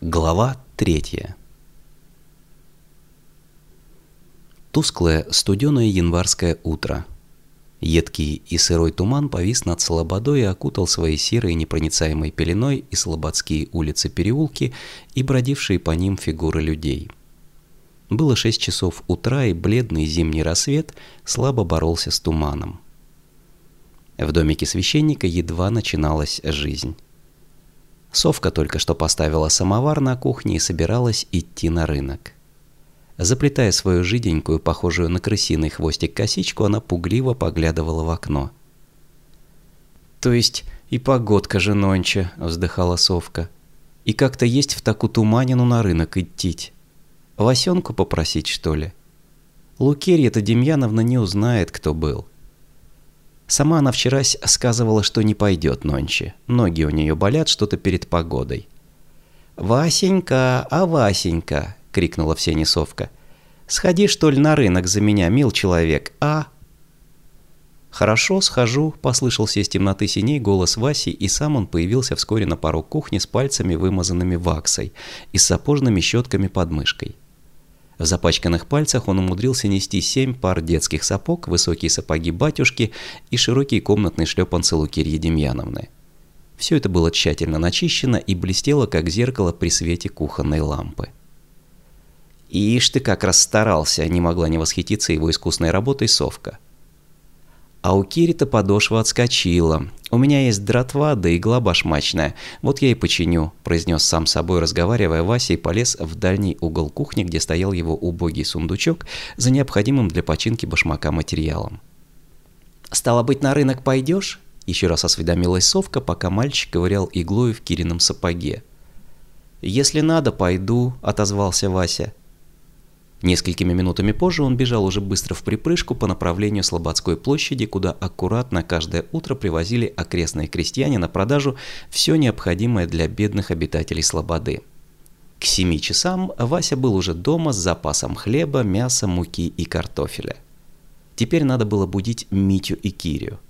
Глава третья. Тусклое, студеное январское утро. Едкий и сырой туман повис над Слободой и окутал своей серой непроницаемой пеленой и слободские улицы-переулки и бродившие по ним фигуры людей. Было шесть часов утра, и бледный зимний рассвет слабо боролся с туманом. В домике священника едва начиналась жизнь. Совка только что поставила самовар на кухне и собиралась идти на рынок. Заплетая свою жиденькую, похожую на крысиный хвостик косичку, она пугливо поглядывала в окно. «То есть и погодка же нонче», — вздыхала совка. «И как-то есть в таку туманину на рынок идти. Васенку попросить, что ли? Лукерья-то Демьяновна не узнает, кто был». Сама она вчерась сказывала, что не пойдет нонче. Ноги у нее болят что-то перед погодой. «Васенька, а Васенька!» — крикнула в совка. «Сходи, что ли, на рынок за меня, мил человек, а?» «Хорошо, схожу», — послышался из темноты синей голос Васи, и сам он появился вскоре на порог кухни с пальцами, вымазанными ваксой, и с сапожными щетками под мышкой. В запачканных пальцах он умудрился нести семь пар детских сапог, высокие сапоги батюшки и широкие комнатные шлепанцы Лукерьи Демьяновны. Все это было тщательно начищено и блестело, как зеркало при свете кухонной лампы. «Ишь ты как расстарался!» – не могла не восхититься его искусной работой совка. А у Кири-то подошва отскочила. «У меня есть дратва, да игла башмачная. Вот я и починю», – произнес сам собой, разговаривая Вася и полез в дальний угол кухни, где стоял его убогий сундучок за необходимым для починки башмака материалом. «Стало быть, на рынок пойдешь?» – еще раз осведомилась совка, пока мальчик ковырял иглою в Кирином сапоге. «Если надо, пойду», – отозвался Вася. Несколькими минутами позже он бежал уже быстро в припрыжку по направлению Слободской площади, куда аккуратно каждое утро привозили окрестные крестьяне на продажу все необходимое для бедных обитателей Слободы. К семи часам Вася был уже дома с запасом хлеба, мяса, муки и картофеля. Теперь надо было будить Митю и Кирию.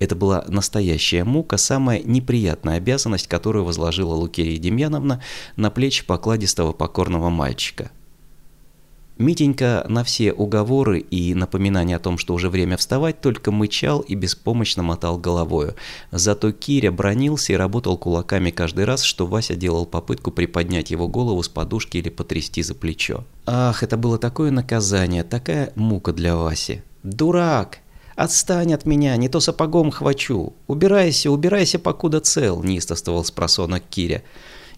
Это была настоящая мука, самая неприятная обязанность, которую возложила Лукерия Демьяновна на плечи покладистого покорного мальчика – Митенька на все уговоры и напоминания о том, что уже время вставать, только мычал и беспомощно мотал головою. Зато Киря бронился и работал кулаками каждый раз, что Вася делал попытку приподнять его голову с подушки или потрясти за плечо. Ах, это было такое наказание, такая мука для Васи. «Дурак! Отстань от меня, не то сапогом хвачу! Убирайся, убирайся, покуда цел!» – неистовствовал с просонок Киря.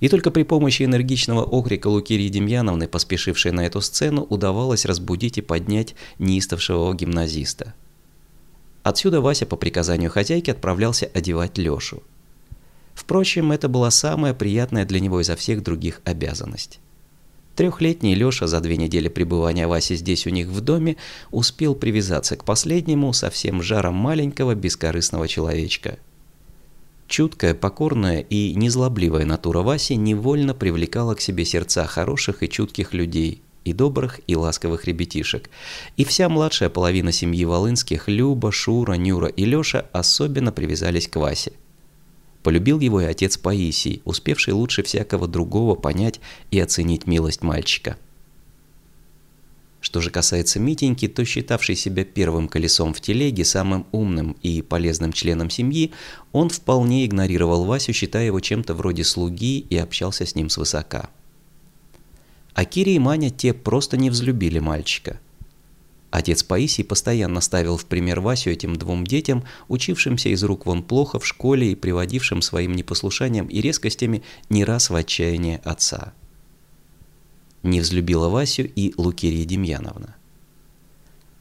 И только при помощи энергичного окрика Лукирии Демьяновны, поспешившей на эту сцену, удавалось разбудить и поднять неистовшего гимназиста. Отсюда Вася по приказанию хозяйки отправлялся одевать Лешу. Впрочем, это была самая приятная для него изо всех других обязанность. Трехлетний Леша за две недели пребывания Васи здесь у них в доме успел привязаться к последнему со всем жаром маленького бескорыстного человечка – Чуткая, покорная и незлобливая натура Васи невольно привлекала к себе сердца хороших и чутких людей, и добрых, и ласковых ребятишек. И вся младшая половина семьи Волынских, Люба, Шура, Нюра и Леша особенно привязались к Васе. Полюбил его и отец Паисий, успевший лучше всякого другого понять и оценить милость мальчика. Что же касается Митеньки, то считавший себя первым колесом в телеге, самым умным и полезным членом семьи, он вполне игнорировал Васю, считая его чем-то вроде слуги и общался с ним свысока. А Кири и Маня те просто не взлюбили мальчика. Отец Паисий постоянно ставил в пример Васю этим двум детям, учившимся из рук вон плохо в школе и приводившим своим непослушанием и резкостями не раз в отчаяние отца. Не взлюбила Васю и Лукерия Демьяновна.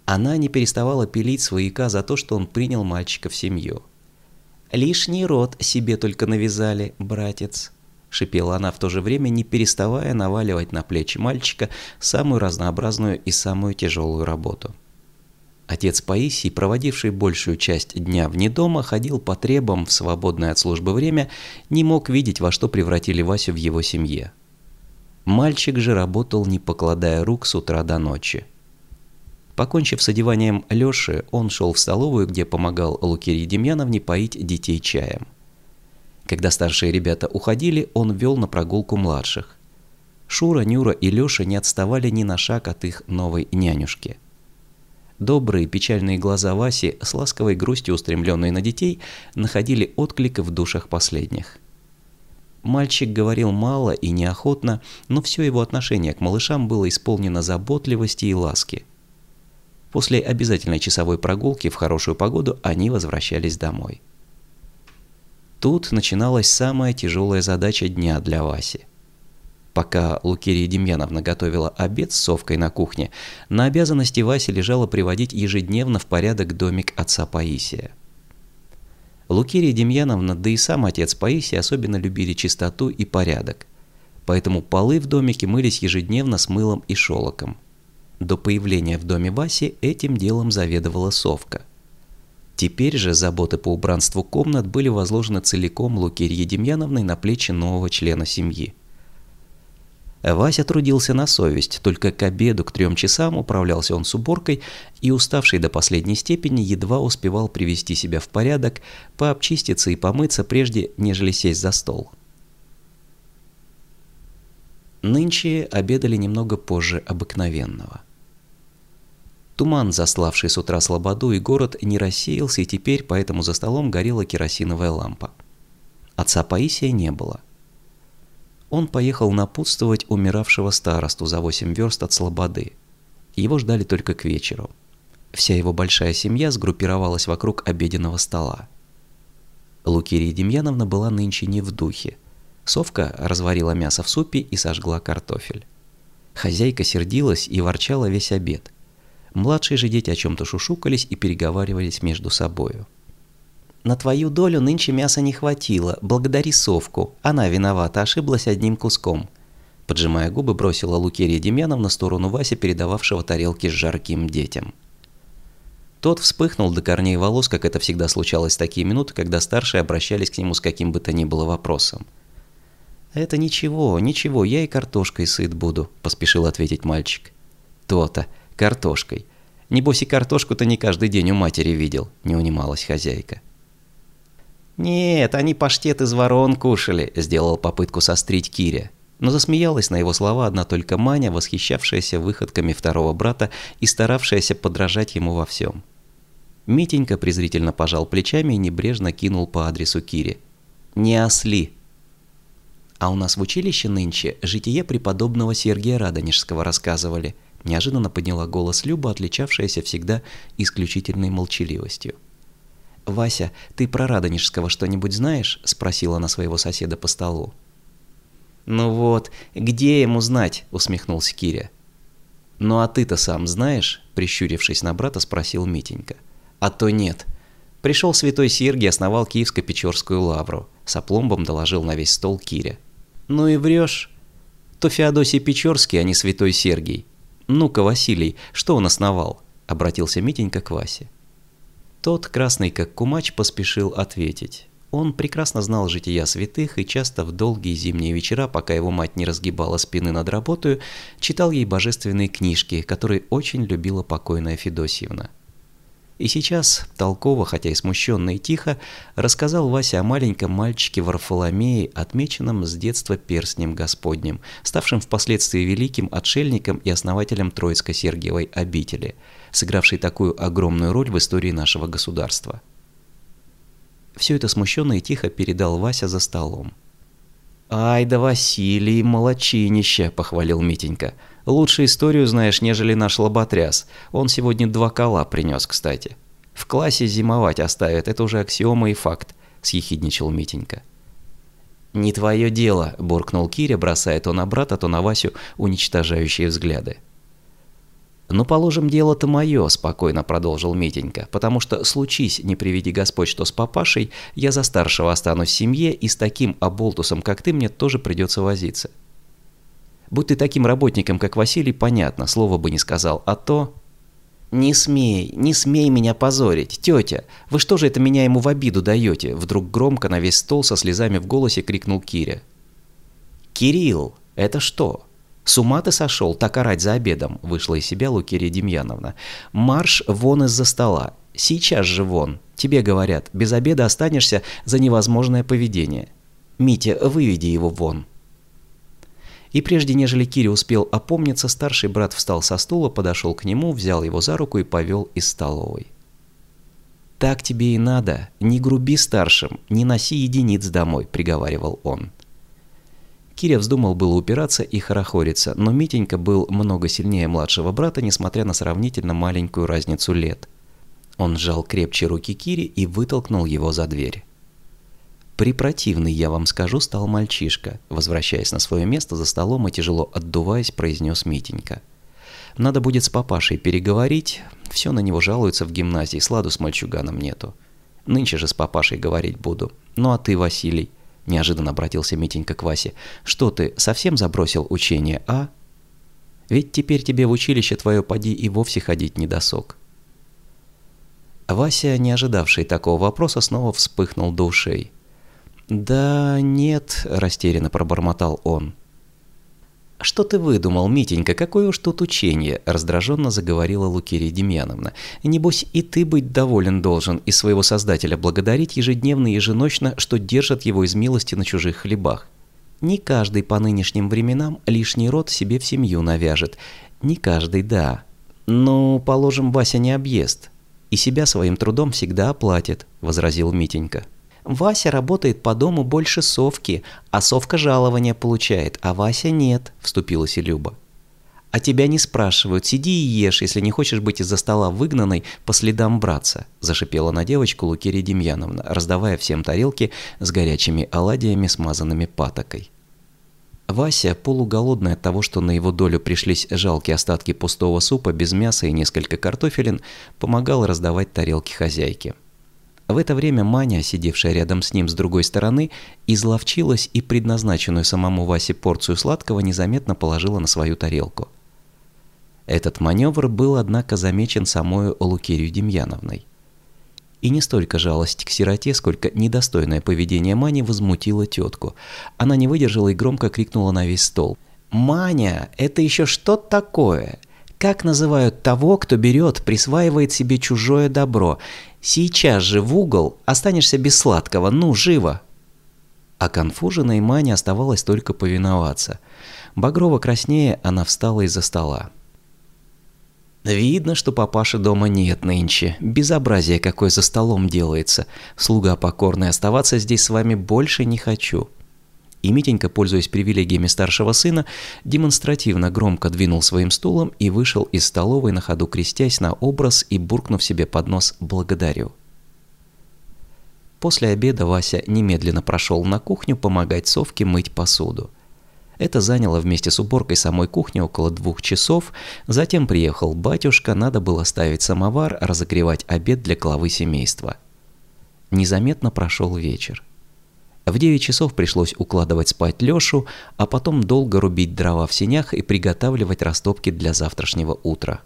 Она не переставала пилить свояка за то, что он принял мальчика в семью. «Лишний род себе только навязали, братец», — шипела она в то же время, не переставая наваливать на плечи мальчика самую разнообразную и самую тяжелую работу. Отец Паисий, проводивший большую часть дня вне дома, ходил по требам в свободное от службы время, не мог видеть, во что превратили Васю в его семье. Мальчик же работал, не покладая рук с утра до ночи. Покончив с одеванием Лёши, он шел в столовую, где помогал Лукерии Демьяновне поить детей чаем. Когда старшие ребята уходили, он вел на прогулку младших. Шура, Нюра и Лёша не отставали ни на шаг от их новой нянюшки. Добрые печальные глаза Васи, с ласковой грустью устремленные на детей, находили отклик в душах последних. Мальчик говорил мало и неохотно, но все его отношение к малышам было исполнено заботливости и ласки. После обязательной часовой прогулки в хорошую погоду они возвращались домой. Тут начиналась самая тяжелая задача дня для Васи. Пока Лукерия Демьяновна готовила обед с совкой на кухне, на обязанности Васи лежало приводить ежедневно в порядок домик отца Паисия. Лукерия Демьяновна, да и сам отец Паисий особенно любили чистоту и порядок. Поэтому полы в домике мылись ежедневно с мылом и шелоком. До появления в доме Васи этим делом заведовала совка. Теперь же заботы по убранству комнат были возложены целиком Лукерье Демьяновной на плечи нового члена семьи. Вася трудился на совесть, только к обеду, к трем часам управлялся он с уборкой и, уставший до последней степени, едва успевал привести себя в порядок, пообчиститься и помыться, прежде нежели сесть за стол. Нынче обедали немного позже обыкновенного. Туман, заславший с утра слободу и город, не рассеялся, и теперь поэтому за столом горела керосиновая лампа. Отца Паисия не было – он поехал напутствовать умиравшего старосту за восемь верст от Слободы. Его ждали только к вечеру. Вся его большая семья сгруппировалась вокруг обеденного стола. Лукерия Демьяновна была нынче не в духе. Совка разварила мясо в супе и сожгла картофель. Хозяйка сердилась и ворчала весь обед. Младшие же дети о чем-то шушукались и переговаривались между собою. На твою долю нынче мяса не хватило, благодари совку. Она виновата, ошиблась одним куском. Поджимая губы, бросила Лукерия Демьяновна в сторону Васи, передававшего тарелки с жарким детям. Тот вспыхнул до корней волос, как это всегда случалось в такие минуты, когда старшие обращались к нему с каким бы то ни было вопросом. «Это ничего, ничего, я и картошкой сыт буду», – поспешил ответить мальчик. «То-то, картошкой. Небось и картошку-то не каждый день у матери видел», – не унималась хозяйка. «Нет, они паштет из ворон кушали», – сделал попытку сострить Киря. Но засмеялась на его слова одна только Маня, восхищавшаяся выходками второго брата и старавшаяся подражать ему во всем. Митенька презрительно пожал плечами и небрежно кинул по адресу Кире. «Не осли!» «А у нас в училище нынче житие преподобного Сергия Радонежского рассказывали», неожиданно подняла голос Люба, отличавшаяся всегда исключительной молчаливостью. «Вася, ты про Радонежского что-нибудь знаешь?» – спросила она своего соседа по столу. «Ну вот, где ему знать?» – усмехнулся Киря. «Ну а ты-то сам знаешь?» – прищурившись на брата, спросил Митенька. «А то нет. Пришел святой Сергий, основал Киевско-Печорскую лавру», – с опломбом доложил на весь стол Киря. «Ну и врешь. То Феодосий Печорский, а не святой Сергий. Ну-ка, Василий, что он основал?» – обратился Митенька к Васе. Тот, красный как кумач, поспешил ответить. Он прекрасно знал жития святых и часто в долгие зимние вечера, пока его мать не разгибала спины над работой, читал ей божественные книжки, которые очень любила покойная Федосьевна. И сейчас, толково, хотя и смущенно и тихо, рассказал Вася о маленьком мальчике Варфоломее, отмеченном с детства перстнем Господним, ставшим впоследствии великим отшельником и основателем Троицко-Сергиевой обители, сыгравшей такую огромную роль в истории нашего государства. Все это смущенно и тихо передал Вася за столом. «Ай да Василий, молочинище!» – похвалил Митенька – Лучше историю знаешь, нежели наш лоботряс. Он сегодня два кола принес, кстати. В классе зимовать оставят, это уже аксиома и факт», – съехидничал Митенька. «Не твое дело», – буркнул Киря, бросая то на брата, то на Васю уничтожающие взгляды. «Ну, положим, дело-то мое», – спокойно продолжил Митенька, «потому что, случись, не приведи Господь, что с папашей, я за старшего останусь в семье, и с таким оболтусом, как ты, мне тоже придется возиться. Будь ты таким работником, как Василий, понятно, слова бы не сказал, а то... «Не смей, не смей меня позорить, тетя! Вы что же это меня ему в обиду даете?» Вдруг громко на весь стол со слезами в голосе крикнул Киря. «Кирилл, это что? С ума ты сошел так орать за обедом?» Вышла из себя Лукерия Демьяновна. «Марш вон из-за стола. Сейчас же вон. Тебе говорят, без обеда останешься за невозможное поведение. Митя, выведи его вон». И прежде нежели Кири успел опомниться, старший брат встал со стула, подошел к нему, взял его за руку и повел из столовой. «Так тебе и надо. Не груби старшим, не носи единиц домой», – приговаривал он. Киря вздумал было упираться и хорохориться, но Митенька был много сильнее младшего брата, несмотря на сравнительно маленькую разницу лет. Он сжал крепче руки Кири и вытолкнул его за дверь. Припротивный, я вам скажу, стал мальчишка, возвращаясь на свое место за столом и тяжело отдуваясь, произнес Митенька. Надо будет с папашей переговорить, все на него жалуются в гимназии, сладу с мальчуганом нету. Нынче же с папашей говорить буду. Ну а ты, Василий, неожиданно обратился Митенька к Васе, что ты, совсем забросил учение, а? Ведь теперь тебе в училище твое поди и вовсе ходить не досок. Вася, не ожидавший такого вопроса, снова вспыхнул до ушей. «Да нет», – растерянно пробормотал он. «Что ты выдумал, Митенька, какое уж тут учение?» – раздраженно заговорила Лукерия Демьяновна. «Небось, и ты быть доволен должен, и своего Создателя благодарить ежедневно и еженочно, что держат его из милости на чужих хлебах. Не каждый по нынешним временам лишний род себе в семью навяжет. Не каждый, да. Но, положим, Вася не объест. И себя своим трудом всегда оплатит», – возразил Митенька. Вася работает по дому больше совки, а совка жалования получает, а Вася нет», – вступилась и Люба. «А тебя не спрашивают, сиди и ешь, если не хочешь быть из-за стола выгнанной по следам братца», – зашипела на девочку Лукерия Демьяновна, раздавая всем тарелки с горячими оладьями, смазанными патокой. Вася, полуголодный от того, что на его долю пришлись жалкие остатки пустого супа без мяса и несколько картофелин, помогал раздавать тарелки хозяйке. В это время Маня, сидевшая рядом с ним с другой стороны, изловчилась и предназначенную самому Васе порцию сладкого незаметно положила на свою тарелку. Этот маневр был, однако, замечен самой Лукерью Демьяновной. И не столько жалость к сироте, сколько недостойное поведение Мани возмутило тетку. Она не выдержала и громко крикнула на весь стол. «Маня, это еще что такое? Как называют того, кто берет, присваивает себе чужое добро? Сейчас же в угол, останешься без сладкого, ну, живо!» А конфуженной Мане оставалось только повиноваться. Багрово краснее она встала из-за стола. «Видно, что папаши дома нет нынче. Безобразие какое за столом делается. Слуга покорный, оставаться здесь с вами больше не хочу». И Митенька, пользуясь привилегиями старшего сына, демонстративно громко двинул своим стулом и вышел из столовой на ходу крестясь на образ и буркнув себе под нос «благодарю». После обеда Вася немедленно прошел на кухню помогать Совке мыть посуду. Это заняло вместе с уборкой самой кухни около двух часов, затем приехал батюшка, надо было ставить самовар, разогревать обед для главы семейства. Незаметно прошел вечер. В 9 часов пришлось укладывать спать Лёшу, а потом долго рубить дрова в сенях и приготавливать растопки для завтрашнего утра.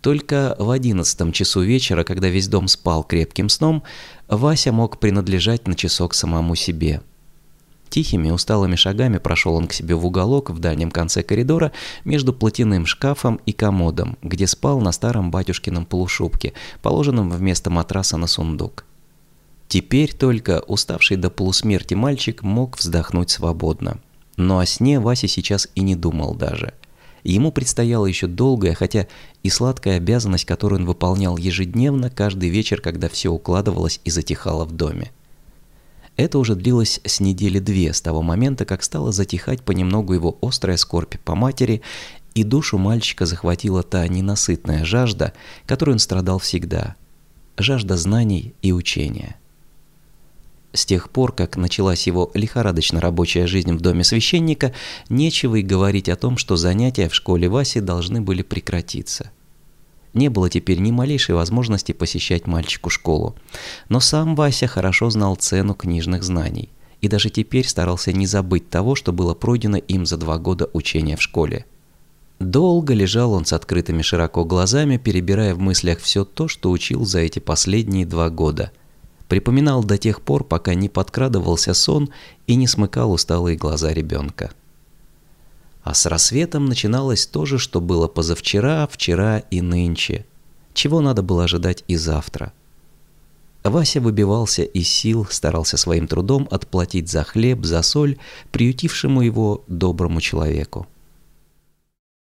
Только в одиннадцатом часу вечера, когда весь дом спал крепким сном, Вася мог принадлежать на часок самому себе. Тихими усталыми шагами прошел он к себе в уголок в дальнем конце коридора между платяным шкафом и комодом, где спал на старом батюшкином полушубке, положенном вместо матраса на сундук. Теперь только уставший до полусмерти мальчик мог вздохнуть свободно. Но о сне Вася сейчас и не думал даже. Ему предстояла еще долгая, хотя и сладкая обязанность, которую он выполнял ежедневно, каждый вечер, когда все укладывалось и затихало в доме. Это уже длилось с недели две, с того момента, как стала затихать понемногу его острая скорбь по матери, и душу мальчика захватила та ненасытная жажда, которой он страдал всегда. Жажда знаний и учения. С тех пор, как началась его лихорадочно рабочая жизнь в доме священника, нечего и говорить о том, что занятия в школе Васи должны были прекратиться. Не было теперь ни малейшей возможности посещать мальчику школу. Но сам Вася хорошо знал цену книжных знаний и даже теперь старался не забыть того, что было пройдено им за два года учения в школе. Долго лежал он с открытыми широко глазами, перебирая в мыслях все то, что учил за эти последние два года – Припоминал до тех пор, пока не подкрадывался сон и не смыкал усталые глаза ребенка. А с рассветом начиналось то же, что было позавчера, вчера и нынче. Чего надо было ожидать и завтра. Вася выбивался из сил, старался своим трудом отплатить за хлеб, за соль, приютившему его доброму человеку.